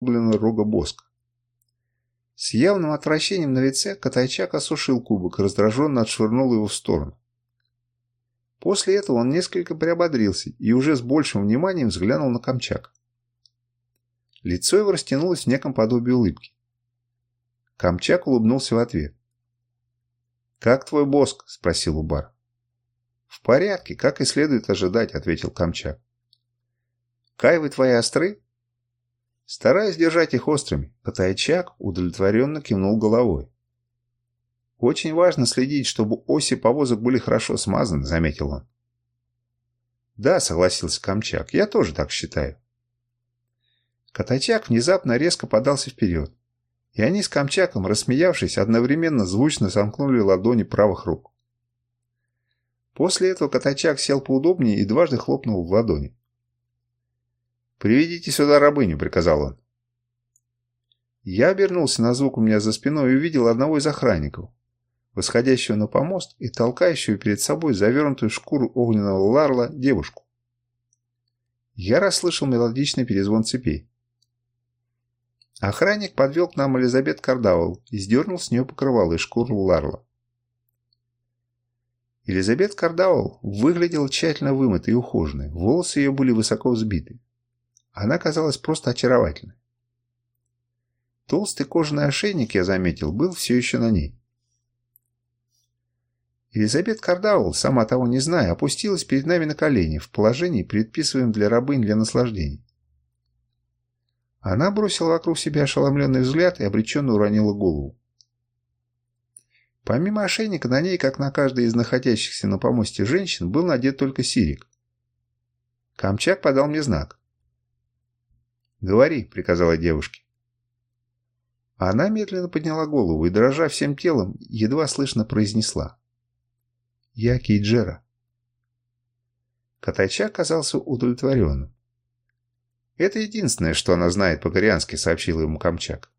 излюбленного рога боска. С явным отвращением на лице Катайчак осушил кубок раздраженно отшвырнул его в сторону. После этого он несколько приободрился и уже с большим вниманием взглянул на Камчак. Лицо его растянулось в неком подобии улыбки. Камчак улыбнулся в ответ. «Как твой боск?» – спросил Убар. «В порядке, как и следует ожидать», – ответил Камчак. «Кайвы твои остры?» Стараясь держать их острыми, Катайчак удовлетворенно кивнул головой. «Очень важно следить, чтобы оси повозок были хорошо смазаны», — заметил он. «Да», — согласился Камчак, — «я тоже так считаю». Катачак внезапно резко подался вперед, и они с Камчаком, рассмеявшись, одновременно звучно сомкнули ладони правых рук. После этого Катачак сел поудобнее и дважды хлопнул в ладони. «Приведите сюда рабыню», — приказал он. Я обернулся на звук у меня за спиной и увидел одного из охранников, восходящего на помост и толкающего перед собой завернутую в шкуру огненного ларла девушку. Я расслышал мелодичный перезвон цепей. Охранник подвел к нам Элизабет Кардауэлл и сдернул с нее покрывало и шкуру Ларла. Элизабет Кардауэлл выглядела тщательно вымытой и ухоженной, волосы ее были высоко взбиты. Она казалась просто очаровательной. Толстый кожаный ошейник, я заметил, был все еще на ней. Елизабет Кардаул, сама того не зная, опустилась перед нами на колени в положении, предписываем для рабынь для наслаждений. Она бросила вокруг себя ошеломленный взгляд и обреченно уронила голову. Помимо ошейника, на ней, как на каждой из находящихся на помосте женщин, был надет только сирик. Камчак подал мне знак. «Говори», — приказала девушке. Она медленно подняла голову и, дрожа всем телом, едва слышно произнесла. «Я Кейджера». Катача оказался удовлетворенным. «Это единственное, что она знает по-кориански», — сообщил ему Камчак.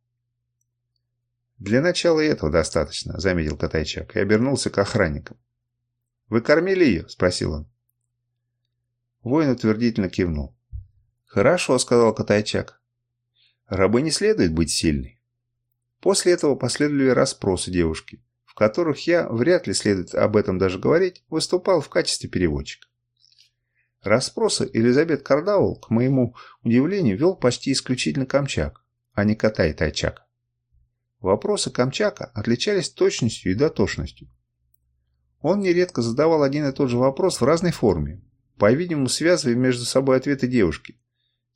«Для начала этого достаточно», — заметил Катайчак и обернулся к охранникам. «Вы кормили ее?» — спросил он. Воин утвердительно кивнул. «Хорошо», — сказал Катайчак. «Рабы не следует быть сильной». После этого последовали расспросы девушки, в которых я, вряд ли следует об этом даже говорить, выступал в качестве переводчика. Расспросы Элизабет Кардаул, к моему удивлению, вел почти исключительно Камчак, а не Катай Тайчак. Вопросы Камчака отличались точностью и дотошностью. Он нередко задавал один и тот же вопрос в разной форме, по-видимому связывая между собой ответы девушки,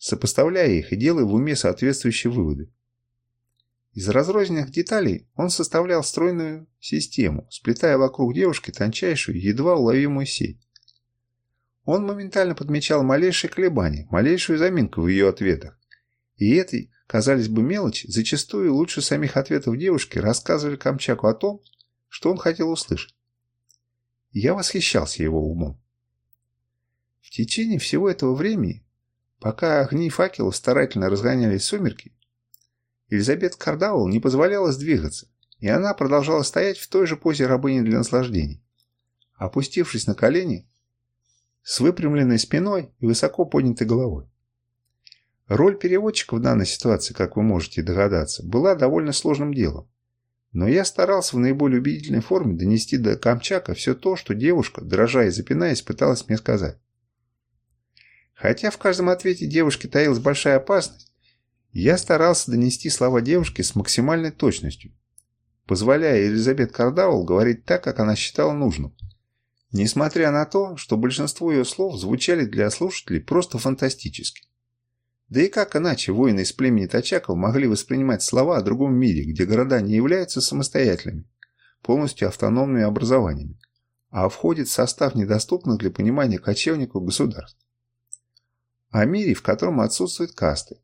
сопоставляя их и делая в уме соответствующие выводы. Из разрозненных деталей он составлял стройную систему, сплетая вокруг девушки тончайшую, едва уловимую сеть. Он моментально подмечал малейшие колебания, малейшую заминку в ее ответах. И этой, казались бы, мелочи, зачастую лучше самих ответов девушки рассказывали Камчаку о том, что он хотел услышать. Я восхищался его умом. В течение всего этого времени Пока огни факелов старательно разгонялись сумерки, Елизабет Кардаул не позволяла сдвигаться, и она продолжала стоять в той же позе рабыни для наслаждений, опустившись на колени, с выпрямленной спиной и высоко поднятой головой. Роль переводчика в данной ситуации, как вы можете догадаться, была довольно сложным делом. Но я старался в наиболее убедительной форме донести до Камчака все то, что девушка, дрожа и запинаясь, пыталась мне сказать. Хотя в каждом ответе девушки таилась большая опасность, я старался донести слова девушки с максимальной точностью, позволяя Елизабет Кардаул говорить так, как она считала нужным, несмотря на то, что большинство ее слов звучали для слушателей просто фантастически. Да и как иначе воины из племени Тачаков могли воспринимать слова о другом мире, где города не являются самостоятельными, полностью автономными образованиями, а входят в состав недоступных для понимания кочевников государств? О мире, в котором отсутствуют касты,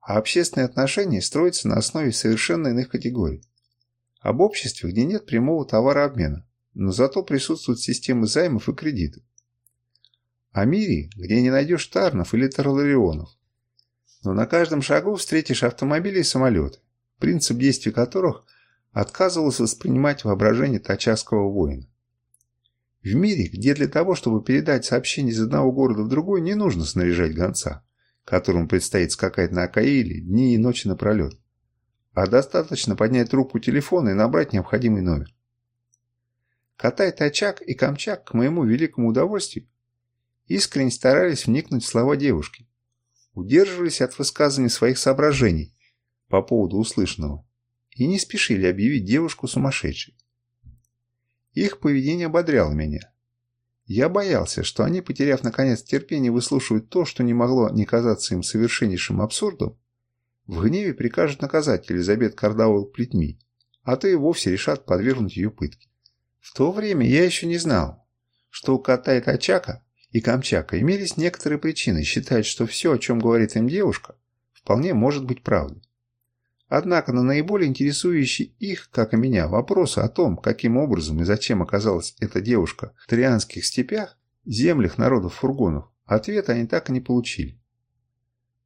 а общественные отношения строятся на основе совершенно иных категорий. Об обществе, где нет прямого товарообмена, но зато присутствуют системы займов и кредитов. О мире, где не найдешь тарнов или тарларионов, но на каждом шагу встретишь автомобили и самолеты, принцип действий которых отказывался воспринимать воображение тачарского воина. В мире, где для того, чтобы передать сообщение из одного города в другой, не нужно снаряжать гонца, которому предстоит скакать на Акаиле дни и ночи напролет, а достаточно поднять трубку телефона и набрать необходимый номер. Катай-Тачак и Камчак, к моему великому удовольствию, искренне старались вникнуть в слова девушки, удерживались от высказывания своих соображений по поводу услышанного и не спешили объявить девушку сумасшедшей. Их поведение ободряло меня. Я боялся, что они, потеряв наконец терпение, выслушивают то, что не могло не казаться им совершеннейшим абсурдом, в гневе прикажут наказать Елизабет Кардауэлл плетьми, а то и вовсе решат подвергнуть ее пытке. В то время я еще не знал, что у кота и Тачака и Камчака имелись некоторые причины считать, что все, о чем говорит им девушка, вполне может быть правдой. Однако на наиболее интересующий их, как и меня, вопросы о том, каким образом и зачем оказалась эта девушка в Трианских степях, землях народов фургонов, ответа они так и не получили.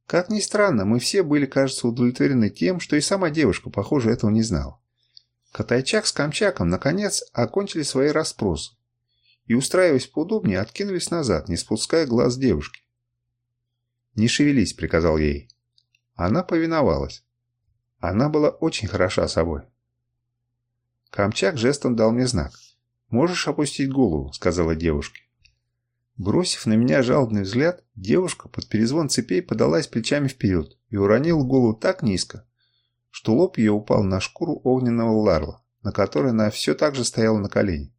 Как ни странно, мы все были, кажется, удовлетворены тем, что и сама девушка, похоже, этого не знала. Катайчак с Камчаком, наконец, окончили свои расспросы и, устраиваясь поудобнее, откинулись назад, не спуская глаз девушки. «Не шевелись», — приказал ей. Она повиновалась. Она была очень хороша собой. Камчак жестом дал мне знак. «Можешь опустить голову», — сказала девушке. Бросив на меня жалобный взгляд, девушка под перезвон цепей подалась плечами вперед и уронила голову так низко, что лоб ее упал на шкуру огненного ларла, на которой она все так же стояла на колени.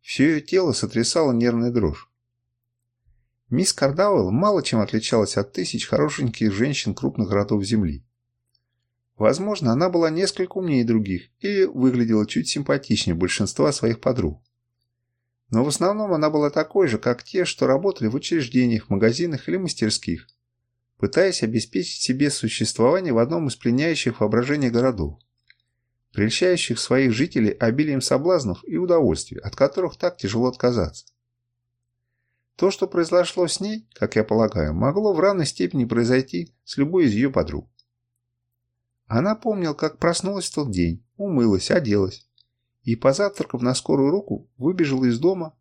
Все ее тело сотрясало нервная дрожь. Мисс Кардауэлл мало чем отличалась от тысяч хорошеньких женщин крупных городов Земли. Возможно, она была несколько умнее других или выглядела чуть симпатичнее большинства своих подруг. Но в основном она была такой же, как те, что работали в учреждениях, магазинах или мастерских, пытаясь обеспечить себе существование в одном из пленяющих воображение городов, прельщающих своих жителей обилием соблазнов и удовольствий, от которых так тяжело отказаться. То, что произошло с ней, как я полагаю, могло в равной степени произойти с любой из ее подруг. Она помнила, как проснулась в тот день, умылась, оделась и, позавтракав на скорую руку, выбежала из дома,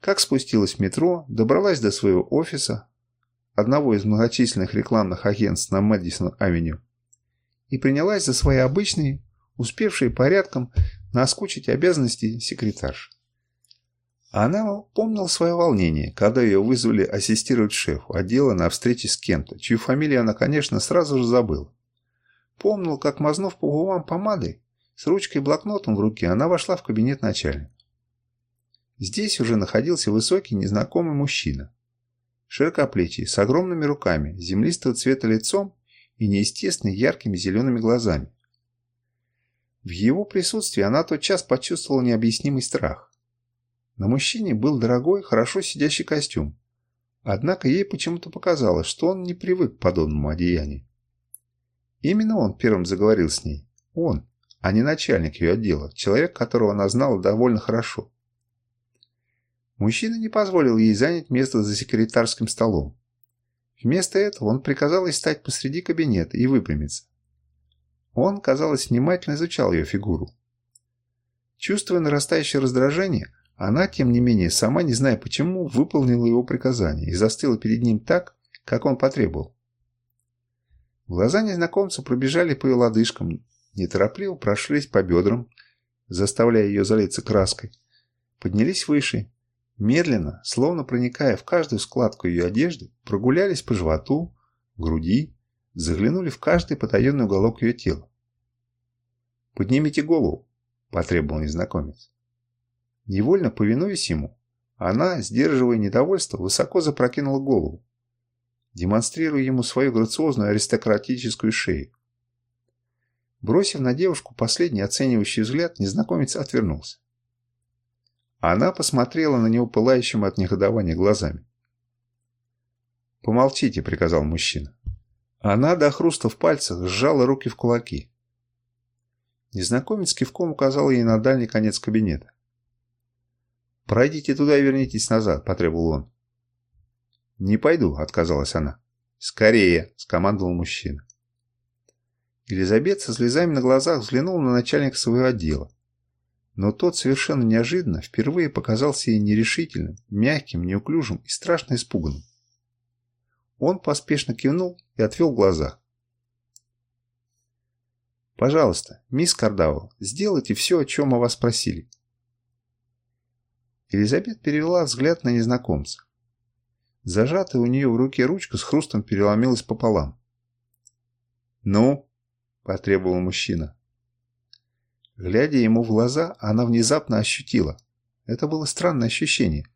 как спустилась в метро, добралась до своего офиса, одного из многочисленных рекламных агентств на Мэдисон-авеню, и принялась за свои обычные, успевшие порядком наскучить обязанности секретарши. Она помнила свое волнение, когда ее вызвали ассистировать шефу отдела на встрече с кем-то, чью фамилию она, конечно, сразу же забыла. Помнил, как, мазнув по губам помадой, с ручкой и блокнотом в руке, она вошла в кабинет начальника. Здесь уже находился высокий незнакомый мужчина. Широкоплечий, с огромными руками, землистого цвета лицом и неестественно яркими зелеными глазами. В его присутствии она тотчас почувствовала необъяснимый страх. На мужчине был дорогой, хорошо сидящий костюм. Однако ей почему-то показалось, что он не привык к подобному одеянию. Именно он первым заговорил с ней. Он, а не начальник ее отдела, человек, которого она знала довольно хорошо. Мужчина не позволил ей занять место за секретарским столом. Вместо этого он приказал ей стать посреди кабинета и выпрямиться. Он, казалось, внимательно изучал ее фигуру. Чувствуя нарастающее раздражение, она, тем не менее, сама не зная почему, выполнила его приказание и застыла перед ним так, как он потребовал. Глаза незнакомца пробежали по ее лодыжкам, неторопливо прошлись по бедрам, заставляя ее залиться краской, поднялись выше, медленно, словно проникая в каждую складку ее одежды, прогулялись по животу, груди, заглянули в каждый потаенный уголок ее тела. «Поднимите голову», – потребовал незнакомец. Невольно повинуясь ему, она, сдерживая недовольство, высоко запрокинула голову, демонстрируя ему свою грациозную аристократическую шею. Бросив на девушку последний оценивающий взгляд, незнакомец отвернулся. Она посмотрела на него пылающим от негодования глазами. «Помолчите», — приказал мужчина. Она до хруста в пальцах сжала руки в кулаки. Незнакомец кивком указал ей на дальний конец кабинета. «Пройдите туда и вернитесь назад», — потребовал он. «Не пойду», — отказалась она. «Скорее», — скомандовал мужчина. Елизабет со слезами на глазах взглянула на начальника своего отдела. Но тот совершенно неожиданно впервые показался ей нерешительным, мягким, неуклюжим и страшно испуганным. Он поспешно кивнул и отвел глаза. «Пожалуйста, мисс Кардауэлл, сделайте все, о чем мы вас просили». Елизабет перевела взгляд на незнакомца. Зажатая у нее в руке ручка с хрустом переломилась пополам. «Ну?» – потребовал мужчина. Глядя ему в глаза, она внезапно ощутила. Это было странное ощущение,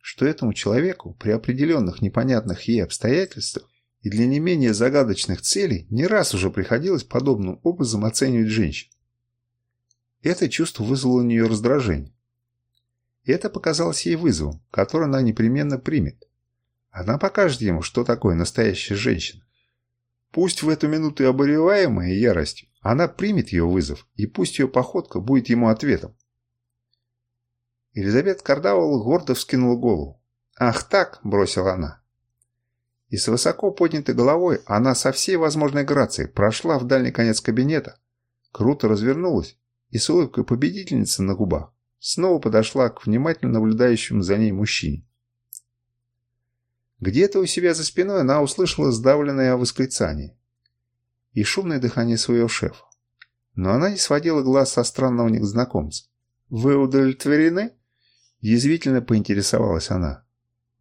что этому человеку при определенных непонятных ей обстоятельствах и для не менее загадочных целей не раз уже приходилось подобным образом оценивать женщин. Это чувство вызвало у нее раздражение. Это показалось ей вызовом, который она непременно примет. Она покажет ему, что такое настоящая женщина. Пусть в эту минуту и обуреваемая яростью, она примет ее вызов, и пусть ее походка будет ему ответом. Елизабет Кардауэлл гордо вскинула голову. «Ах так!» – бросила она. И с высоко поднятой головой она со всей возможной грацией прошла в дальний конец кабинета, круто развернулась и с улыбкой победительницы на губах снова подошла к внимательно наблюдающему за ней мужчине. Где-то у себя за спиной она услышала сдавленное восклицание и шумное дыхание своего шефа. Но она не сводила глаз со странного незнакомца. «Вы удовлетворены?» Язвительно поинтересовалась она.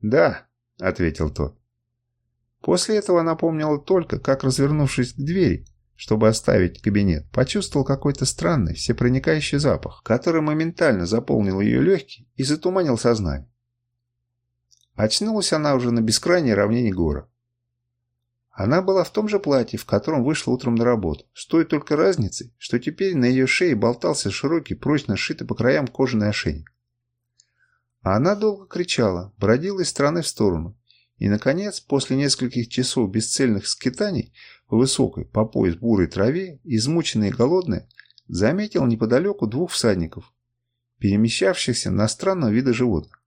«Да», — ответил тот. После этого она помнила только, как, развернувшись к двери, чтобы оставить кабинет, почувствовал какой-то странный, всепроникающий запах, который моментально заполнил ее легкие и затуманил сознание. Очнулась она уже на бескрайней равнине гора. Она была в том же платье, в котором вышла утром на работу, с той только разницей, что теперь на ее шее болтался широкий, прочно сшитый по краям кожаный ошейник. А она долго кричала, бродила из стороны в сторону, и, наконец, после нескольких часов бесцельных скитаний по высокой, по пояс бурой траве, измученная и голодная, заметил неподалеку двух всадников, перемещавшихся на странного вида животных.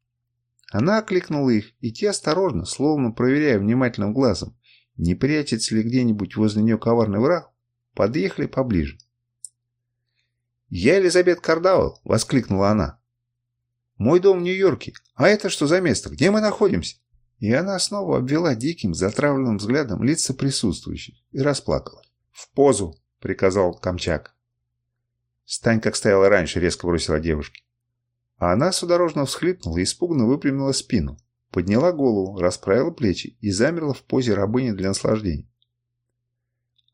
Она окликнула их, и те осторожно, словно проверяя внимательным глазом, не прячется ли где-нибудь возле нее коварный враг, подъехали поближе. «Я Элизабет Кардауэлл!» — воскликнула она. «Мой дом в Нью-Йорке. А это что за место? Где мы находимся?» И она снова обвела диким, затравленным взглядом лица присутствующих и расплакалась. «В позу!» — приказал Камчак. «Стань, как стояла раньше», — резко бросила девушке. А она судорожно всхлипнула и испуганно выпрямила спину, подняла голову, расправила плечи и замерла в позе рабыни для наслаждения.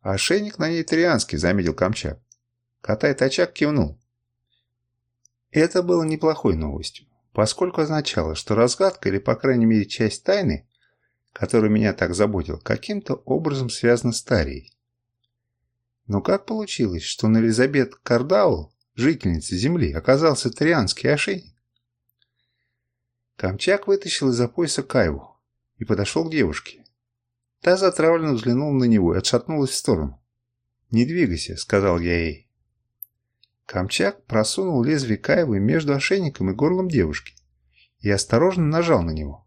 «Ошейник на ней трианский», — заметил Камчак. Катай-тачак кивнул. Это было неплохой новостью поскольку означало, что разгадка или, по крайней мере, часть тайны, которая меня так заботила, каким-то образом связана с Тарией. Но как получилось, что на Элизабет Кардау, жительнице Земли, оказался трианский ошейник? Камчак вытащил из-за пояса Кайву и подошел к девушке. Та затравленно взглянула на него и отшатнулась в сторону. «Не двигайся», — сказал я ей. Камчак просунул лезвие Каевы между ошейником и горлом девушки и осторожно нажал на него.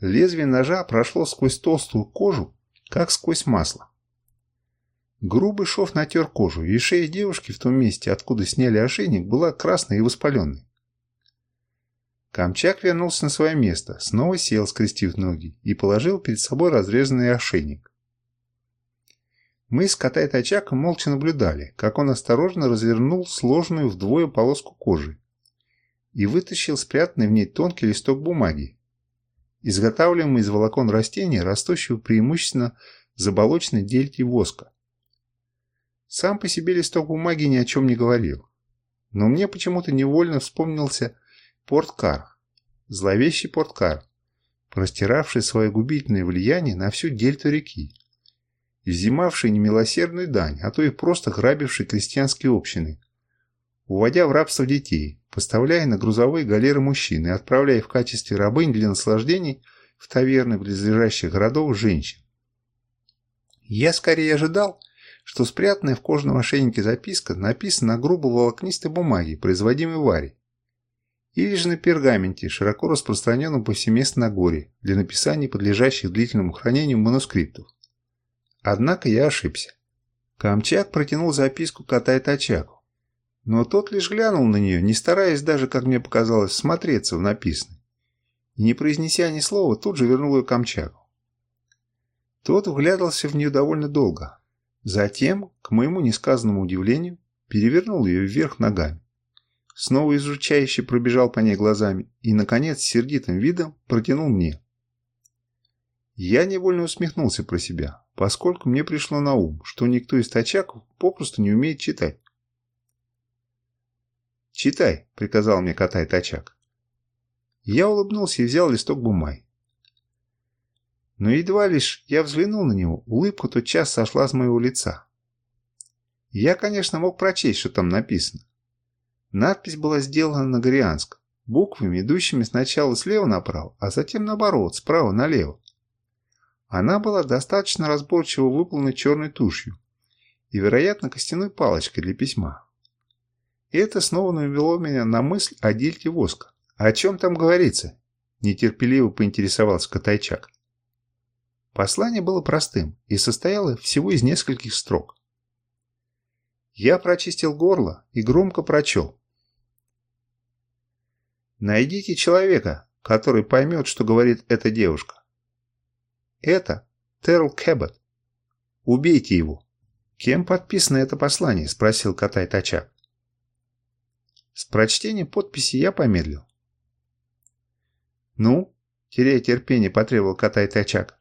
Лезвие ножа прошло сквозь толстую кожу, как сквозь масло. Грубый шов натер кожу, и шея девушки в том месте, откуда сняли ошейник, была красной и воспаленной. Камчак вернулся на свое место, снова сел, скрестив ноги, и положил перед собой разрезанный ошейник. Мы с Катай-Тачаком молча наблюдали, как он осторожно развернул сложную вдвое полоску кожи и вытащил спрятанный в ней тонкий листок бумаги, изготавливаемый из волокон растения, растущего преимущественно заболоченной дельте воска. Сам по себе листок бумаги ни о чем не говорил, но мне почему-то невольно вспомнился порткар, зловещий порткар, простиравший свое губительное влияние на всю дельту реки взимавший немилосердную дань, а то и просто грабивший крестьянские общины, уводя в рабство детей, поставляя на грузовые галеры мужчин и отправляя в качестве рабынь для наслаждений в таверны близлежащих городов женщин. Я скорее ожидал, что спрятанная в кожаном ошейнике записка написана на грубо волокнистой бумаге, производимой Варей, или же на пергаменте, широко распространенном повсеместно на горе, для написания подлежащих длительному хранению манускриптов. Однако я ошибся. Камчак протянул записку Катай-Тачаку. Но тот лишь глянул на нее, не стараясь даже, как мне показалось, смотреться в написанное. И не произнеся ни слова, тут же вернул ее Камчаку. Тот вглядывался в нее довольно долго. Затем, к моему несказанному удивлению, перевернул ее вверх ногами. Снова изучающе пробежал по ней глазами и, наконец, сердитым видом протянул мне. Я невольно усмехнулся про себя, поскольку мне пришло на ум, что никто из тачаков попросту не умеет читать. «Читай», — приказал мне Катай-тачак. Я улыбнулся и взял листок бумаги. Но едва лишь я взглянул на него, улыбка тотчас сошла с моего лица. Я, конечно, мог прочесть, что там написано. Надпись была сделана на горианском, буквами, идущими сначала слева направо, а затем наоборот, справа налево. Она была достаточно разборчиво выполнена черной тушью и, вероятно, костяной палочкой для письма. И это снова навело меня на мысль о дельте воска. «О чем там говорится?» – нетерпеливо поинтересовался Катайчак. Послание было простым и состояло всего из нескольких строк. Я прочистил горло и громко прочел. «Найдите человека, который поймет, что говорит эта девушка. Это Терл Кэббот. Убейте его. Кем подписано это послание? Спросил Катай Тачак. С прочтением подписи я помедлил. Ну, теряя терпение, потребовал Катай Тачак.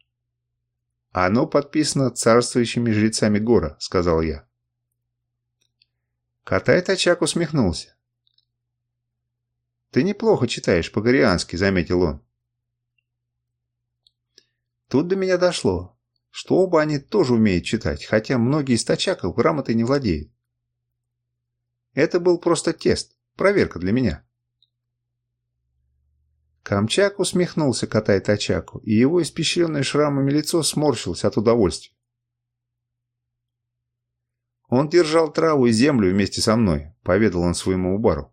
Оно подписано царствующими жрецами гора, сказал я. Катай Тачак усмехнулся. «Ты неплохо читаешь по-гориански», — заметил он. Тут до меня дошло, что оба они тоже умеют читать, хотя многие из тачаков грамотой не владеют. Это был просто тест, проверка для меня. Камчак усмехнулся, катая тачаку, и его испещренное шрамами лицо сморщилось от удовольствия. «Он держал траву и землю вместе со мной», — поведал он своему убару.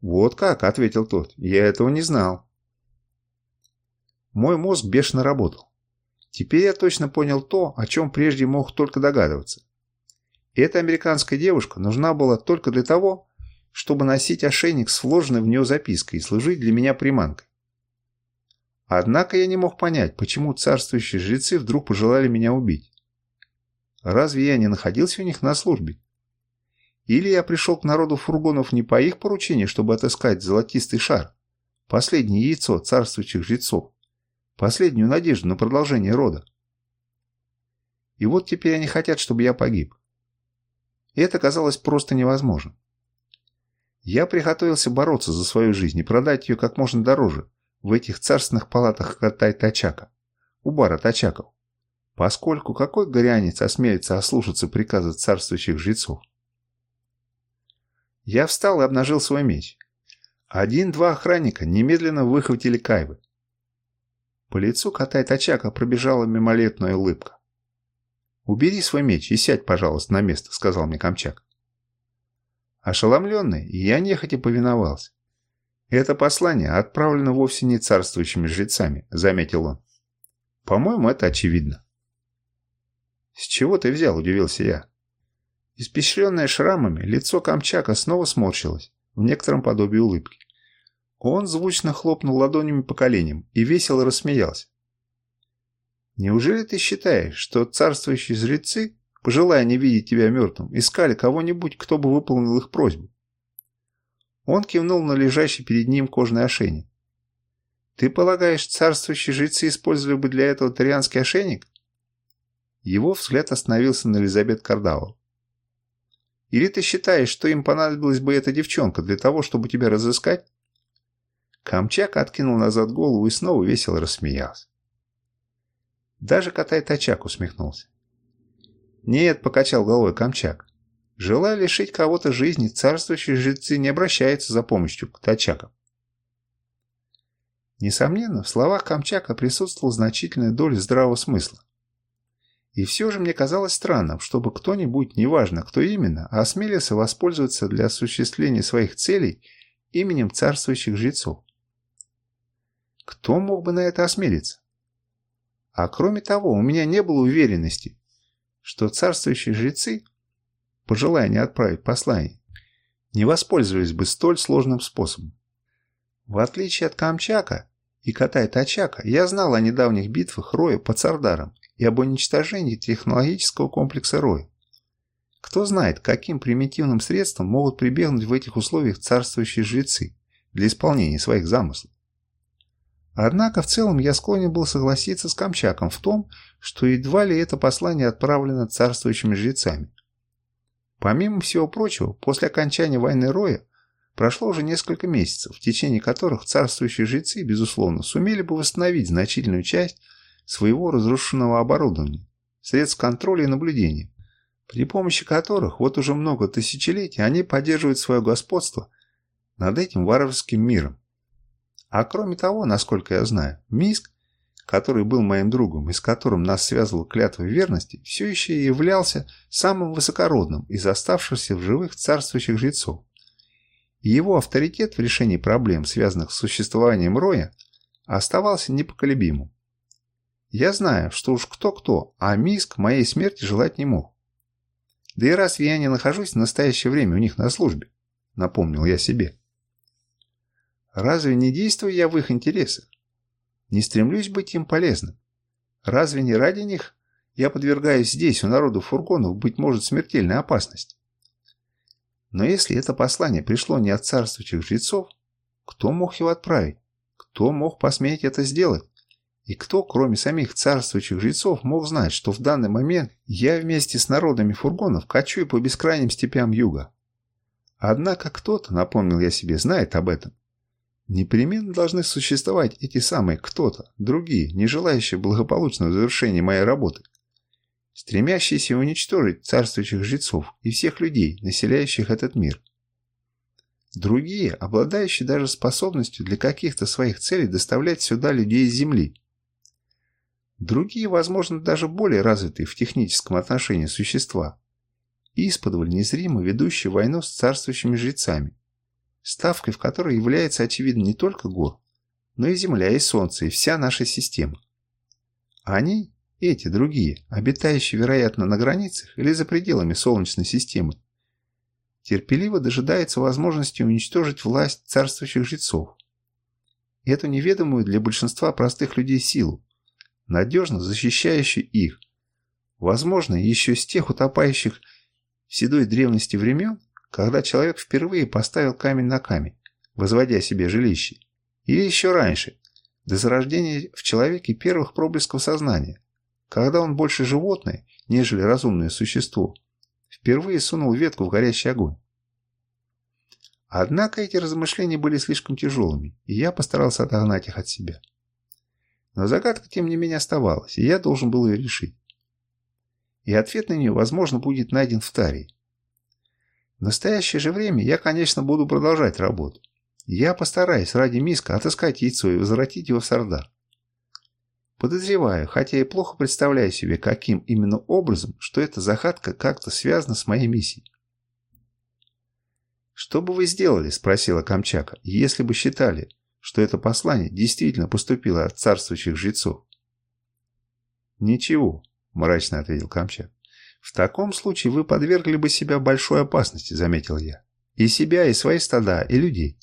«Вот как», — ответил тот, — «я этого не знал». Мой мозг бешено работал. Теперь я точно понял то, о чем прежде мог только догадываться. Эта американская девушка нужна была только для того, чтобы носить ошейник с вложенной в нее запиской и служить для меня приманкой. Однако я не мог понять, почему царствующие жрецы вдруг пожелали меня убить. Разве я не находился у них на службе? Или я пришел к народу фургонов не по их поручению, чтобы отыскать золотистый шар, последнее яйцо царствующих жрецов, Последнюю надежду на продолжение рода. И вот теперь они хотят, чтобы я погиб. И это казалось просто невозможным. Я приготовился бороться за свою жизнь и продать ее как можно дороже в этих царственных палатах Катай-Тачака, у бара Тачаков, поскольку какой горянец осмелится ослушаться приказа царствующих жрецов? Я встал и обнажил свой меч. Один-два охранника немедленно выхватили кайвы. По лицу кота Тачака пробежала мимолетная улыбка. «Убери свой меч и сядь, пожалуйста, на место», — сказал мне Камчак. Ошеломленный, я нехотя повиновался. «Это послание отправлено вовсе не царствующими жрецами», — заметил он. «По-моему, это очевидно». «С чего ты взял?» — удивился я. Испещренное шрамами, лицо Камчака снова сморщилось, в некотором подобии улыбки. Он звучно хлопнул ладонями по коленям и весело рассмеялся. «Неужели ты считаешь, что царствующие жрецы, пожелая не видеть тебя мертвым, искали кого-нибудь, кто бы выполнил их просьбу?» Он кивнул на лежащий перед ним кожный ошейник. «Ты полагаешь, царствующие жрецы использовали бы для этого тарианский ошейник?» Его взгляд остановился на Элизабет Кардавал. «Или ты считаешь, что им понадобилась бы эта девчонка для того, чтобы тебя разыскать?» Камчак откинул назад голову и снова весело рассмеялся. Даже Катай-Тачак усмехнулся. «Нет», — покачал головой Камчак. «Желая лишить кого-то жизни, царствующие жрецы не обращаются за помощью к Тачакам». Несомненно, в словах Камчака присутствовала значительная доля здравого смысла. И все же мне казалось странным, чтобы кто-нибудь, неважно кто именно, осмелился воспользоваться для осуществления своих целей именем царствующих жрецов. Кто мог бы на это осмелиться? А кроме того, у меня не было уверенности, что царствующие жрецы, пожелая не отправить послание, не воспользовались бы столь сложным способом. В отличие от Камчака, и Катай Тачака я знал о недавних битвах Роя под Сардаром и об уничтожении технологического комплекса Роя. Кто знает, каким примитивным средством могут прибегнуть в этих условиях царствующие жрецы для исполнения своих замыслов. Однако в целом я склонен был согласиться с Камчаком в том, что едва ли это послание отправлено царствующими жрецами. Помимо всего прочего, после окончания войны Роя прошло уже несколько месяцев, в течение которых царствующие жрецы, безусловно, сумели бы восстановить значительную часть своего разрушенного оборудования, средств контроля и наблюдения, при помощи которых вот уже много тысячелетий они поддерживают свое господство над этим варварским миром. А кроме того, насколько я знаю, Миск, который был моим другом и с которым нас связывала клятва верности, все еще являлся самым высокородным из оставшихся в живых царствующих жрецов. И его авторитет в решении проблем, связанных с существованием Роя, оставался непоколебимым. Я знаю, что уж кто-кто, а Миск моей смерти желать не мог. Да и разве я не нахожусь в настоящее время у них на службе? Напомнил я себе. Разве не действую я в их интересах? Не стремлюсь быть им полезным? Разве не ради них я подвергаюсь здесь, у народу фургонов, быть может, смертельной опасности? Но если это послание пришло не от царствующих жрецов, кто мог его отправить? Кто мог посметь это сделать? И кто, кроме самих царствующих жрецов, мог знать, что в данный момент я вместе с народами фургонов кочую по бескрайним степям юга? Однако кто-то, напомнил я себе, знает об этом. Непременно должны существовать эти самые кто-то, другие, не желающие благополучного завершения моей работы, стремящиеся уничтожить царствующих жрецов и всех людей, населяющих этот мир. Другие, обладающие даже способностью для каких-то своих целей доставлять сюда людей из Земли. Другие, возможно, даже более развитые в техническом отношении существа, исподволь незримо ведущие войну с царствующими жрецами, ставкой в которой является, очевидно, не только гор, но и Земля, и Солнце, и вся наша система. Они, эти другие, обитающие, вероятно, на границах или за пределами Солнечной системы, терпеливо дожидаются возможности уничтожить власть царствующих жрецов. Эту неведомую для большинства простых людей силу, надежно защищающую их, возможно, еще с тех утопающих в седой древности времен, когда человек впервые поставил камень на камень, возводя себе жилище, или еще раньше, до зарождения в человеке первых проблесков сознания, когда он больше животное, нежели разумное существо, впервые сунул ветку в горящий огонь. Однако эти размышления были слишком тяжелыми, и я постарался отогнать их от себя. Но загадка, тем не менее, оставалась, и я должен был ее решить. И ответ на нее, возможно, будет найден в Тарии. В настоящее же время я, конечно, буду продолжать работу. Я постараюсь ради Миска отыскать яйцо и возвратить его в Сардар. Подозреваю, хотя и плохо представляю себе, каким именно образом, что эта загадка как-то связана с моей миссией. «Что бы вы сделали?» – спросила Камчака, – «если бы считали, что это послание действительно поступило от царствующих жрецов?» «Ничего», – мрачно ответил Камчак. «В таком случае вы подвергли бы себя большой опасности», – заметил я. «И себя, и свои стада, и людей».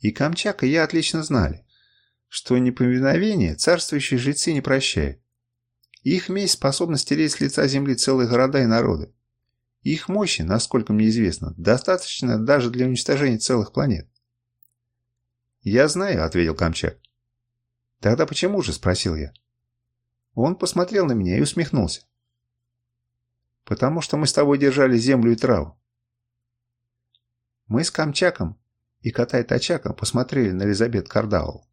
И Камчак, и я отлично знали, что неповиновение царствующие жрецы не прощают. Их месть способна стереть с лица земли целые города и народы. Их мощи, насколько мне известно, достаточно даже для уничтожения целых планет. «Я знаю», — ответил Камчак. «Тогда почему же?» — спросил я. Он посмотрел на меня и усмехнулся. «Потому что мы с тобой держали землю и траву». Мы с Камчаком и Катай-Тачаком посмотрели на Элизабет Кардауэлл.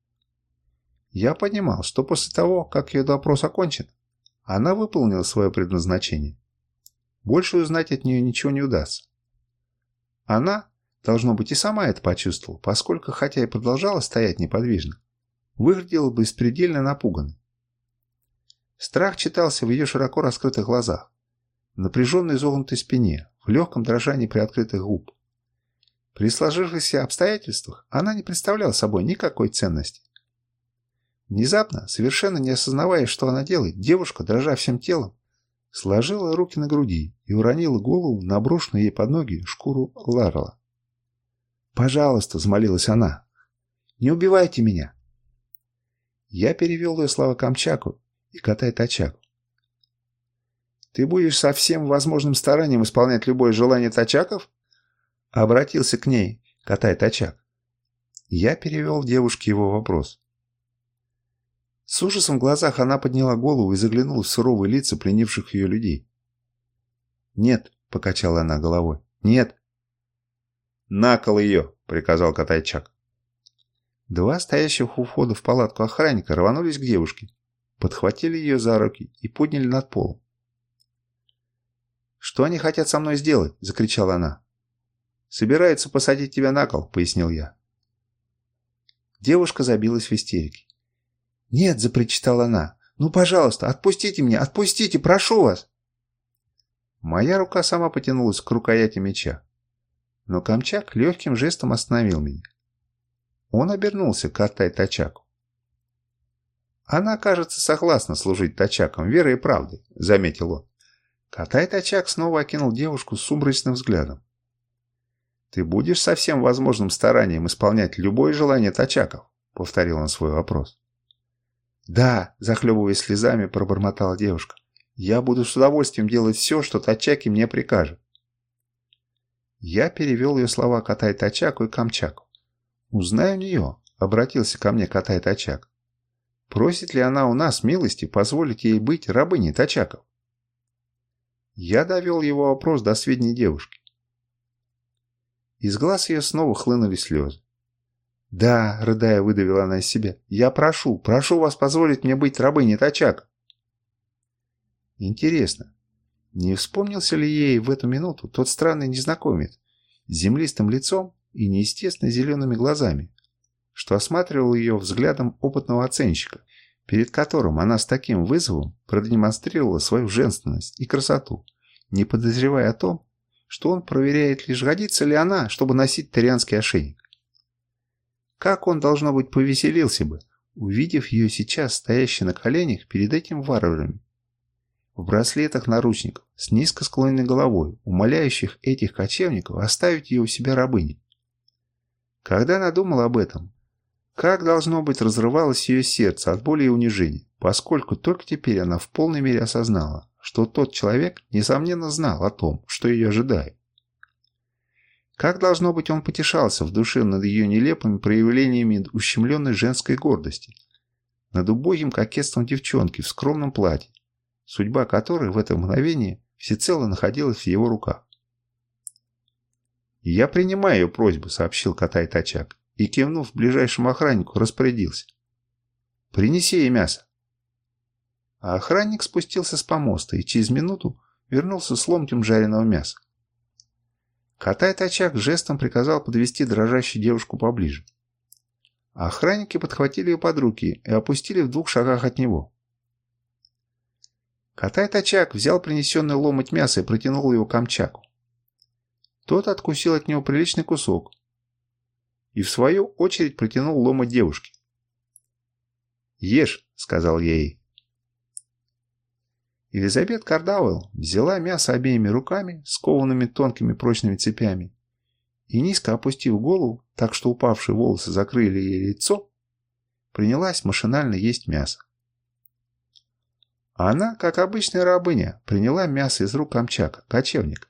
Я понимал, что после того, как ее допрос окончен, она выполнила свое предназначение. Больше узнать от нее ничего не удастся. Она, должно быть, и сама это почувствовала, поскольку, хотя и продолжала стоять неподвижно, выглядела беспредельно напуганной. Страх читался в ее широко раскрытых глазах, напряженной изогнутой спине, в легком дрожании приоткрытых губ. При сложившихся обстоятельствах она не представляла собой никакой ценности. Внезапно, совершенно не осознавая, что она делает, девушка, дрожа всем телом, сложила руки на груди и уронила голову на брошенную ей под ноги шкуру Ларла. «Пожалуйста», — взмолилась она, — «не убивайте меня. Я перевел ее слова Камчаку и Катай Тачаку. «Ты будешь со всем возможным старанием исполнять любое желание Тачаков?» Обратился к ней Катай Тачак. Я перевел девушке его вопрос. С ужасом в глазах она подняла голову и заглянула в суровые лица пленивших ее людей. «Нет», — покачала она головой, — «нет». «На кол ее!» — приказал Катайчак. Два стоящих у входа в палатку охранника рванулись к девушке, подхватили ее за руки и подняли над полом. «Что они хотят со мной сделать?» – закричала она. «Собираются посадить тебя на кол», – пояснил я. Девушка забилась в истерике. «Нет», – запричитала она. «Ну, пожалуйста, отпустите меня, отпустите, прошу вас!» Моя рука сама потянулась к рукояти меча. Но Камчак легким жестом остановил меня. Он обернулся к Артай Тачаку. «Она, кажется, согласна служить Тачакам верой и правдой», — заметил он. Катай Тачак снова окинул девушку с сумрачным взглядом. «Ты будешь со всем возможным старанием исполнять любое желание Тачаков?» — повторил он свой вопрос. «Да», — захлебываясь слезами, пробормотала девушка. «Я буду с удовольствием делать все, что Тачаки мне прикажут». Я перевел ее слова Катай Тачаку и Камчаку. «Узнай у нее», — обратился ко мне Катай Тачак. «Просит ли она у нас милости позволить ей быть рабыней Тачаков?» Я довел его вопрос до сведения девушки. Из глаз ее снова хлынули слезы. «Да», — рыдая, выдавила она из себя, — «я прошу, прошу вас позволить мне быть рабыней Тачака». Интересно, не вспомнился ли ей в эту минуту тот странный незнакомец с землистым лицом и неестественно зелеными глазами, что осматривал ее взглядом опытного оценщика, перед которым она с таким вызовом продемонстрировала свою женственность и красоту, не подозревая о том, что он проверяет лишь годится ли она, чтобы носить тарианский ошейник. Как он, должно быть, повеселился бы, увидев ее сейчас стоящей на коленях перед этим варварами. В браслетах наручников, с низко склоненной головой, умоляющих этих кочевников оставить ее у себя рабыней. Когда она думала об этом, как, должно быть, разрывалось ее сердце от боли и унижения, поскольку только теперь она в полной мере осознала, что тот человек, несомненно, знал о том, что ее ожидает. Как, должно быть, он потешался в душе над ее нелепыми проявлениями ущемленной женской гордости, над убогим кокетством девчонки в скромном платье, судьба которой в это мгновение всецело находилась в его руках. «Я принимаю ее просьбу», — сообщил Катай Тачак, и, кивнув ближайшему охраннику, распорядился. «Принеси ей мясо». А охранник спустился с помоста и через минуту вернулся с ломтем жареного мяса. Катай-тачак жестом приказал подвести дрожащую девушку поближе. охранники подхватили ее под руки и опустили в двух шагах от него. Катай-тачак взял принесенный ломоть мяса и протянул его Камчаку. Тот откусил от него приличный кусок и в свою очередь протянул ломоть девушке. «Ешь», — сказал я ей. Елизабет Кардауэлл взяла мясо обеими руками, скованными тонкими прочными цепями, и, низко опустив голову, так что упавшие волосы закрыли ей лицо, принялась машинально есть мясо. Она, как обычная рабыня, приняла мясо из рук Камчака, кочевника.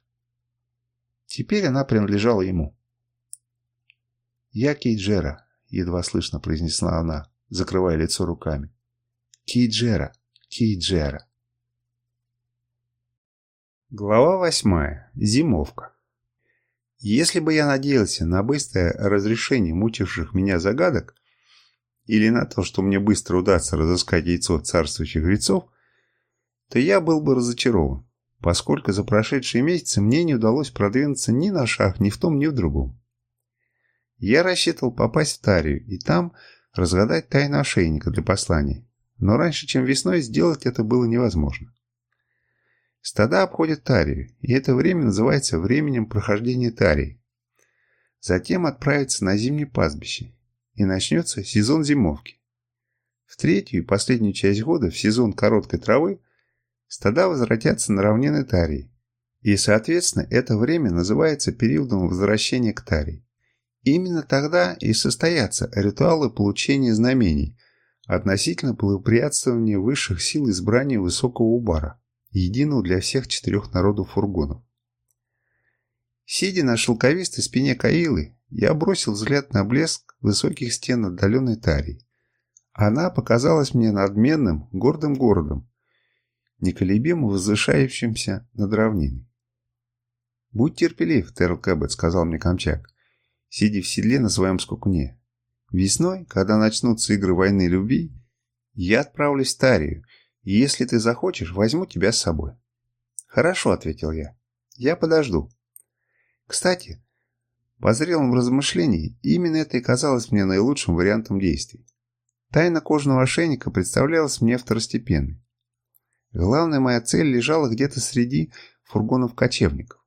Теперь она принадлежала ему. «Я Кейджера», — едва слышно произнесла она, закрывая лицо руками. «Кейджера, Кейджера». Глава восьмая. Зимовка. Если бы я надеялся на быстрое разрешение мучивших меня загадок, или на то, что мне быстро удастся разыскать яйцо царствующих жрецов, то я был бы разочарован, поскольку за прошедшие месяцы мне не удалось продвинуться ни на шаг ни в том, ни в другом. Я рассчитывал попасть в Тарию и там разгадать тайну ошейника для послания, но раньше, чем весной, сделать это было невозможно. Стада обходят Тарию, и это время называется временем прохождения Тарии. Затем отправятся на зимнее пастбище, и начнется сезон зимовки. В третью и последнюю часть года, в сезон короткой травы, стада возвратятся на равнины Тарии, и, соответственно, это время называется периодом возвращения к Тарии. Именно тогда и состоятся ритуалы получения знамений, относительно благоприятствования высших сил избрания высокого убара, единого для всех четырех народов фургонов. Сидя на шелковистой спине Каилы, я бросил взгляд на блеск высоких стен отдаленной Тарии. Она показалась мне надменным, гордым городом, неколебимо возвышающимся над равниной. «Будь терпелив, Терл Кэббет», — сказал мне Камчак, сидя в седле на своем скакуне. «Весной, когда начнутся игры войны любви, я отправлюсь в Тарию, и если ты захочешь, возьму тебя с собой». «Хорошо», — ответил я. «Я подожду». Кстати, по зрелом размышлении, именно это и казалось мне наилучшим вариантом действий. Тайна кожаного ошейника представлялась мне второстепенной. Главная моя цель лежала где-то среди фургонов кочевников.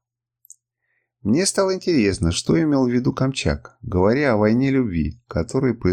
Мне стало интересно, что имел в виду Камчак, говоря о войне любви, которая